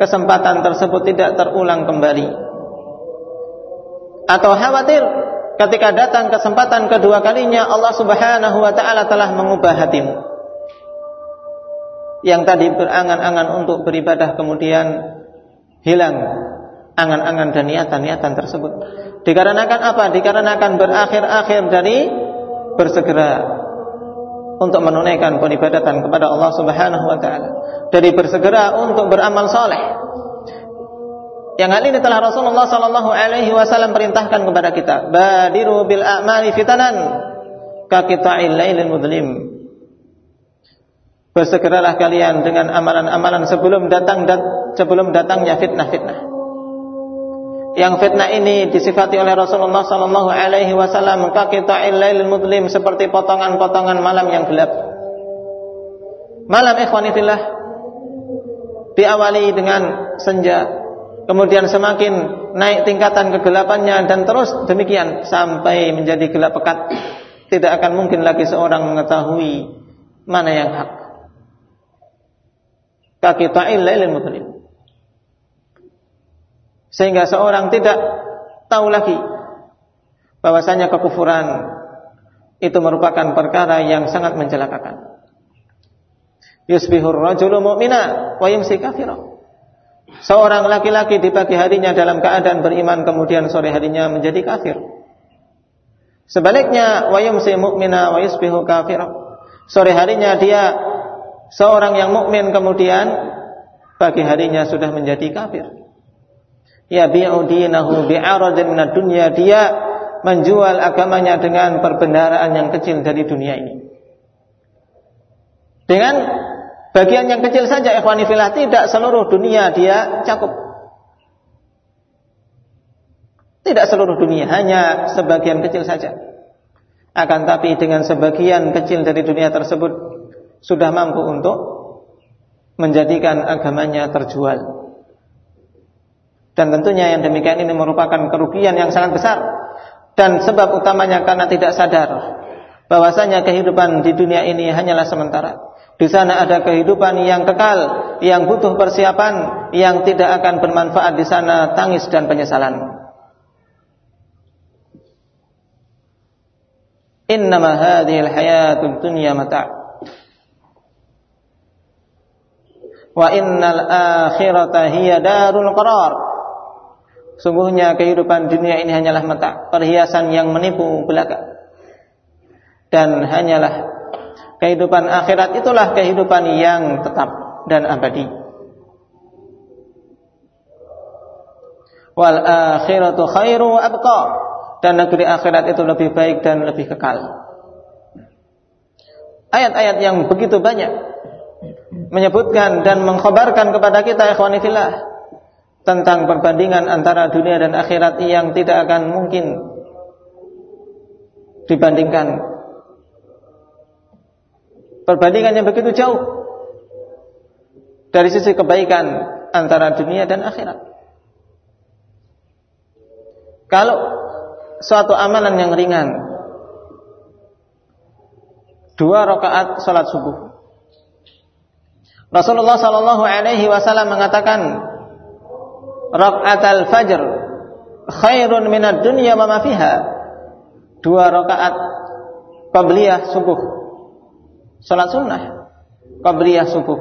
kesempatan tersebut tidak terulang kembali. Atau khawatir ketika datang kesempatan kedua kalinya Allah Subhanahu wa taala telah mengubah hatimu. Yang tadi berangan-angan untuk beribadah kemudian hilang angan-angan dan niatan-niatan tersebut. Dikarenakan apa? Dikarenakan berakhir-akhir dari bersegera untuk menunaikan peribadatan kepada Allah Subhanahu wa taala. Dari bersegera untuk beramal soleh. Yang hal ini telah Rasulullah sallallahu alaihi wasallam perintahkan kepada kita, badiru bil a'mali fitanan ka qita'il lailil mudlim. Bersegeralah kalian dengan amalan-amalan sebelum datang dan sebelum datangnya fitnah-fitnah yang fitnah ini disifati oleh Rasulullah sallallahu alaihi wasallam kaqita'il mudlim seperti potongan-potongan malam yang gelap. Malam ikhwani fillah diawali dengan senja, kemudian semakin naik tingkatan kegelapannya dan terus demikian sampai menjadi gelap pekat. Tidak akan mungkin lagi seorang mengetahui mana yang hak. Kaqita'il lailil mudlim. Sehingga seorang tidak tahu lagi bahwasanya kekufuran itu merupakan perkara yang sangat mencelakakan. Yusbihur rajulu mu'mina wa yumsi kafira. Seorang laki-laki di pagi harinya dalam keadaan beriman kemudian sore harinya menjadi kafir. Sebaliknya wa yumsi mu'mina wa yusbihu kafira. Sore harinya dia seorang yang mukmin kemudian pagi harinya sudah menjadi kafir yabi'u dinahu bi'aradin minad dunya dia menjual agamanya dengan perbendaharaan yang kecil dari dunia ini. Dengan bagian yang kecil saja ikhwani fillah tidak seluruh dunia dia cakup. Tidak seluruh dunia hanya sebagian kecil saja. Akan tapi dengan sebagian kecil dari dunia tersebut sudah mampu untuk menjadikan agamanya terjual dan tentunya yang demikian ini merupakan kerugian yang sangat besar. Dan sebab utamanya karena tidak sadar bahwasanya kehidupan di dunia ini hanyalah sementara. Di sana ada kehidupan yang kekal, yang butuh persiapan, yang tidak akan bermanfaat di sana tangis dan penyesalan. Innama hadhil hayatud dunya mata' wa innal akhirata hiya darul qarar Sungguhnya kehidupan dunia ini hanyalah mata, perhiasan yang menipu belaka. Dan hanyalah kehidupan akhirat itulah kehidupan yang tetap dan abadi. wal akhiratu khairu abqa dan negeri akhirat itu lebih baik dan lebih kekal. Ayat-ayat yang begitu banyak menyebutkan dan mengkhabarkan kepada kita ikhwanifillah tentang perbandingan antara dunia dan akhirat yang tidak akan mungkin dibandingkan perbandingan yang begitu jauh dari sisi kebaikan antara dunia dan akhirat. Kalau suatu amalan yang ringan dua rakaat salat subuh. Rasulullah sallallahu alaihi wasallam mengatakan rakaat al-fajr khairun minad dunya wa ma fiha. Dua rakaat qabliyah subuh. Salat sunnah qabliyah subuh.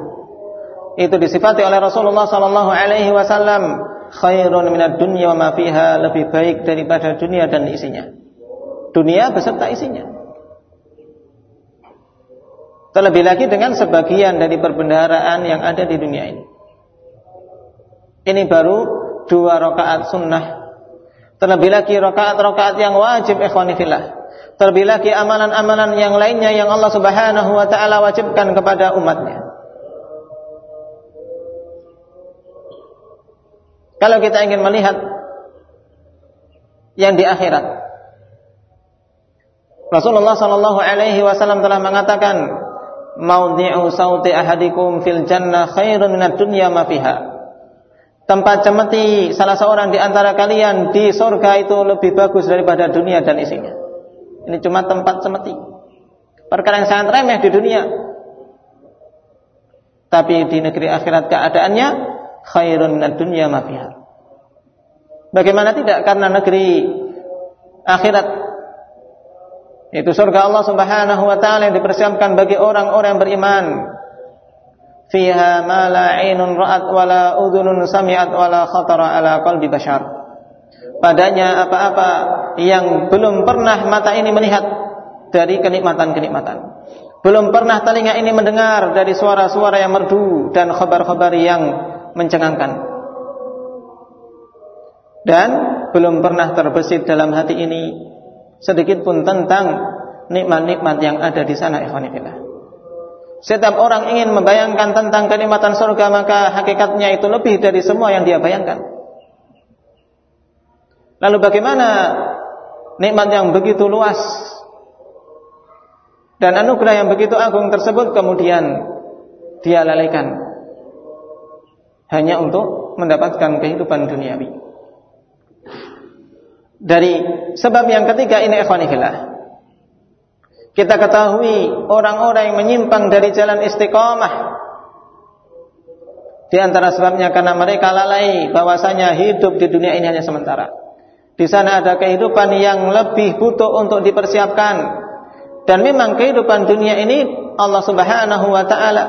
Itu disifati oleh Rasulullah sallallahu alaihi wasallam khairun minad dunya wa ma fiha, lebih baik daripada dunia dan isinya. Dunia beserta isinya. Terlebih lagi dengan sebagian dari perbendaharaan yang ada di dunia ini. Ini baru dua rakaat sunnah. Terlebih lagi rakaat-rakaat yang wajib ikhwanifillah. Terlebih lagi amalan-amalan yang lainnya yang Allah Subhanahu wa taala wajibkan kepada umatnya. Kalau kita ingin melihat yang di akhirat, Rasulullah Shallallahu Alaihi Wasallam telah mengatakan, maudhi'u sauti ahadikum fil jannah khairun minad dunya ma fiha. Tempat cemeti salah seorang di antara kalian di surga itu lebih bagus daripada dunia dan isinya. Ini cuma tempat cemeti. Perkara yang sangat remeh di dunia. Tapi di negeri akhirat keadaannya khairun minad dunya ma fiha. Bagaimana tidak karena negeri akhirat itu surga Allah Subhanahu wa taala yang dipersiapkan bagi orang-orang yang beriman. Fiha ma la 'ainun ra'at wa la udhunun sami'at wa la khatara 'ala qalbi bashar. Padanya apa-apa yang belum pernah mata ini melihat dari kenikmatan-kenikmatan. Belum pernah telinga ini mendengar dari suara-suara yang merdu dan khabar-khabar yang mencengangkan. Dan belum pernah terbesit dalam hati ini sedikit pun tentang nikmat-nikmat yang ada di sana ikhwanillah. Setiap orang ingin membayangkan tentang kenikmatan surga maka hakikatnya itu lebih dari semua yang dia bayangkan. Lalu bagaimana nikmat yang begitu luas dan anugerah yang begitu agung tersebut kemudian dia lalaikan hanya untuk mendapatkan kehidupan duniawi. Dari sebab yang ketiga ini ikhwanifillah. Kita ketahui orang-orang yang menyimpang dari jalan istiqamah. Di antara sebabnya karena mereka lalai bahwasanya hidup di dunia ini hanya sementara. Di sana ada kehidupan yang lebih butuh untuk dipersiapkan. Dan memang kehidupan dunia ini Allah Subhanahu wa taala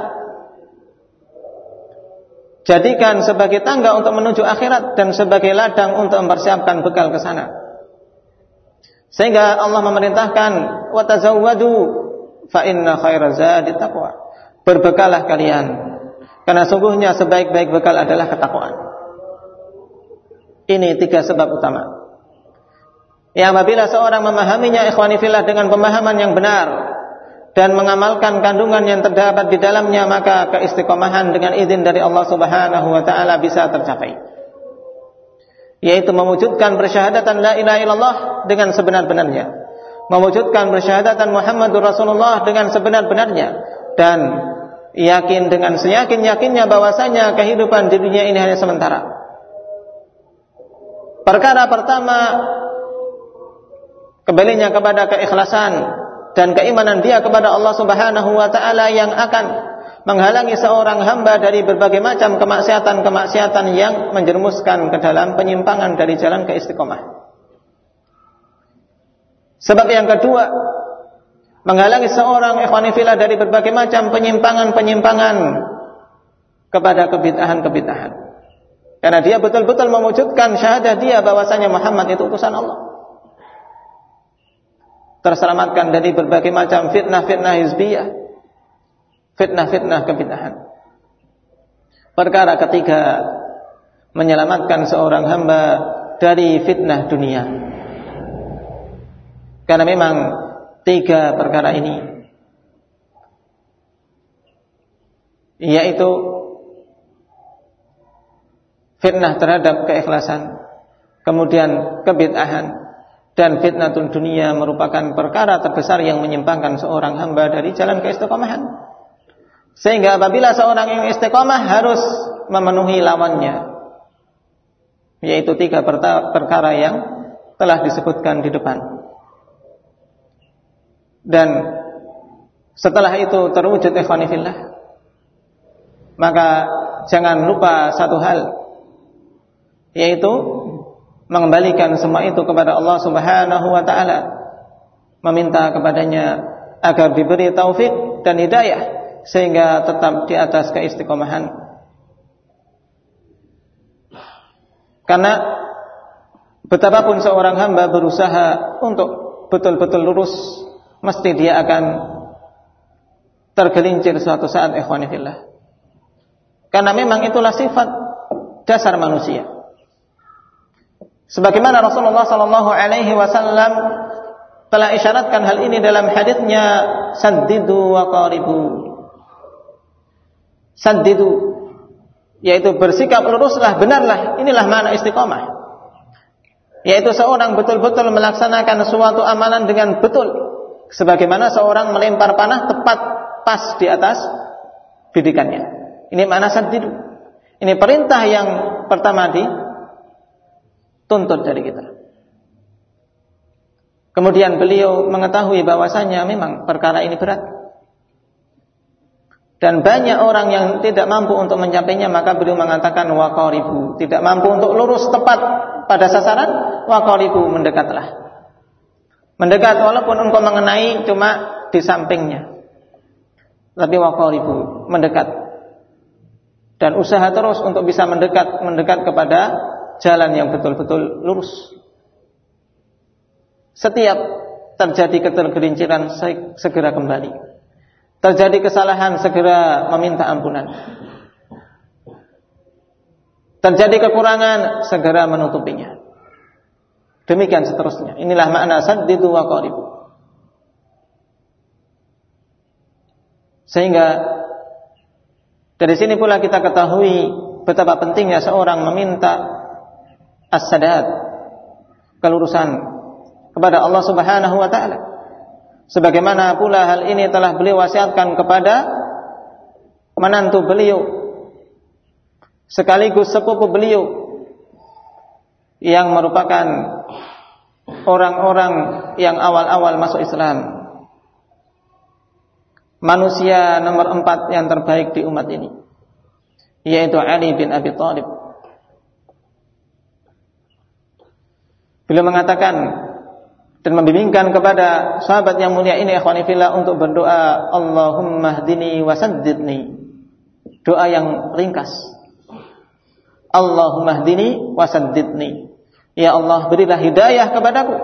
jadikan sebagai tangga untuk menuju akhirat dan sebagai ladang untuk mempersiapkan bekal ke sana. Sehingga Allah memerintahkan wa tazawwadu fa inna khairaz zadi taqwa. Berbekalah kalian karena sungguhnya sebaik-baik bekal adalah ketakwaan. Ini tiga sebab utama. Yang apabila seorang memahaminya ikhwani fillah dengan pemahaman yang benar dan mengamalkan kandungan yang terdapat di dalamnya maka keistiqomahan dengan izin dari Allah Subhanahu wa taala bisa tercapai yaitu mewujudkan persyahadatan la ilaha illallah dengan sebenar-benarnya. Mewujudkan persyahadatan Muhammadur Rasulullah dengan sebenar-benarnya. Dan yakin dengan seyakin-yakinnya bahwasanya kehidupan di dunia ini hanya sementara. Perkara pertama kembalinya kepada keikhlasan dan keimanan dia kepada Allah Subhanahu wa taala yang akan menghalangi seorang hamba dari berbagai macam kemaksiatan-kemaksiatan yang menjermuskan ke dalam penyimpangan dari jalan keistiqomah. Sebab yang kedua, menghalangi seorang ikhwanifillah dari berbagai macam penyimpangan-penyimpangan kepada kebid'ahan-kebid'ahan. Karena dia betul-betul mewujudkan syahadah dia bahwasanya Muhammad itu utusan Allah. Terselamatkan dari berbagai macam fitnah-fitnah hizbiyah fitnah-fitnah kebid'ahan. Perkara ketiga menyelamatkan seorang hamba dari fitnah dunia. Karena memang tiga perkara ini yaitu fitnah terhadap keikhlasan, kemudian kebid'ahan dan fitnah dunia merupakan perkara terbesar yang menyimpangkan seorang hamba dari jalan keistiqomahan. Sehingga apabila seorang yang istiqomah harus memenuhi lawannya yaitu tiga perkara yang telah disebutkan di depan. Dan setelah itu terwujud ikhwanifillah maka jangan lupa satu hal yaitu mengembalikan semua itu kepada Allah Subhanahu wa taala meminta kepadanya agar diberi taufik dan hidayah sehingga tetap di atas keistiqomahan karena betapapun seorang hamba berusaha untuk betul-betul lurus mesti dia akan tergelincir suatu saat ikhwanifillah karena memang itulah sifat dasar manusia. Sebagaimana Rasulullah sallallahu alaihi wasallam telah isyaratkan hal ini dalam hadisnya saddidu wa qaribu. Saddidu yaitu bersikap luruslah, benarlah. Inilah makna istiqomah. Yaitu seorang betul-betul melaksanakan suatu amalan dengan betul sebagaimana seorang melempar panah tepat pas di atas bidikannya. Ini mana saddidu. Ini perintah yang pertama dituntut dari kita. Kemudian beliau mengetahui bahwasanya memang perkara ini berat. Dan banyak orang yang tidak mampu untuk mencapainya maka beliau mengatakan waqaribu, tidak mampu untuk lurus tepat pada sasaran, waqaribu mendekatlah. Mendekat walaupun engkau mengenai cuma di sampingnya. Tapi waqaribu, mendekat dan usaha terus untuk bisa mendekat mendekat kepada jalan yang betul-betul lurus. Setiap terjadi ketergelinciran segera kembali. Terjadi kesalahan segera meminta ampunan. Terjadi kekurangan segera menutupinya. Demikian seterusnya. Inilah makna saddidu wa qaribu. Sehingga dari sini pula kita ketahui betapa pentingnya seorang meminta as-sadad, kelurusan kepada Allah Subhanahu wa taala. Sebagaimana pula hal ini telah beliau wasiatkan kepada menantu beliau. Sekaligus sepupu beliau. Yang merupakan orang-orang yang awal-awal masuk Islam. Manusia nomor empat yang terbaik di umat ini. Yaitu Ali bin Abi Thalib. Beliau mengatakan dan membimbingkan kepada sahabat yang mulia ini fillah untuk berdoa Allahumma hdini wasaddidni doa yang ringkas Allahumma hdini wasaddidni ya Allah berilah hidayah kepadaku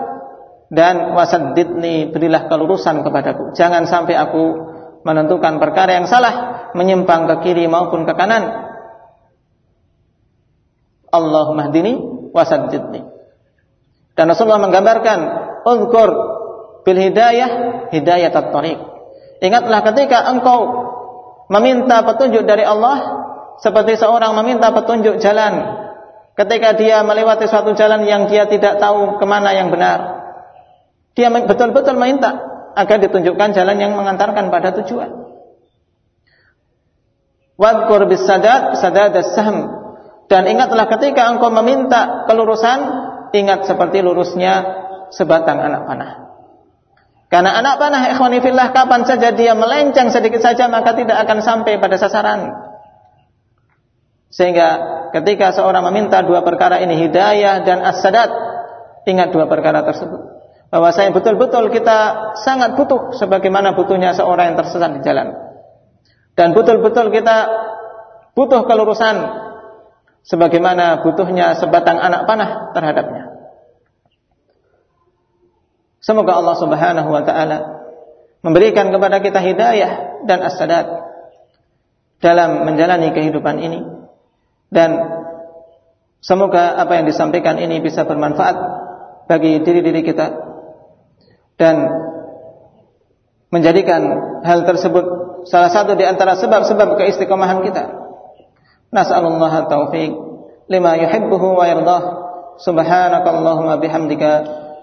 dan wasaddidni berilah kelurusan kepadaku jangan sampai aku menentukan perkara yang salah, menyimpang ke kiri maupun ke kanan. Allahumma hdini wasaddidni. Dan Rasulullah menggambarkan, "Uzkur bil hidayah hidayat at-tariq." Ingatlah ketika engkau meminta petunjuk dari Allah seperti seorang meminta petunjuk jalan ketika dia melewati suatu jalan yang dia tidak tahu ke mana yang benar. Dia betul-betul minta agar ditunjukkan jalan yang mengantarkan pada tujuan. Wadkur bis sadad sadad sahm dan ingatlah ketika engkau meminta kelurusan ingat seperti lurusnya sebatang anak panah. Karena anak panah ikhwani fillah kapan saja dia melenceng sedikit saja maka tidak akan sampai pada sasaran. Sehingga ketika seorang meminta dua perkara ini hidayah dan as-sadat ingat dua perkara tersebut bahwa saya betul-betul kita sangat butuh sebagaimana butuhnya seorang yang tersesat di jalan. Dan betul-betul kita butuh kelurusan sebagaimana butuhnya sebatang anak panah terhadapnya. Semoga Allah Subhanahu wa taala memberikan kepada kita hidayah dan as-sadat dalam menjalani kehidupan ini dan Semoga apa yang disampaikan ini bisa bermanfaat bagi diri-diri kita dan menjadikan hal tersebut salah satu di antara sebab-sebab keistiqomahan kita. Nas'alullah taufiq lima yuhibbuhu wa yardah. Subhanakallahumma bihamdika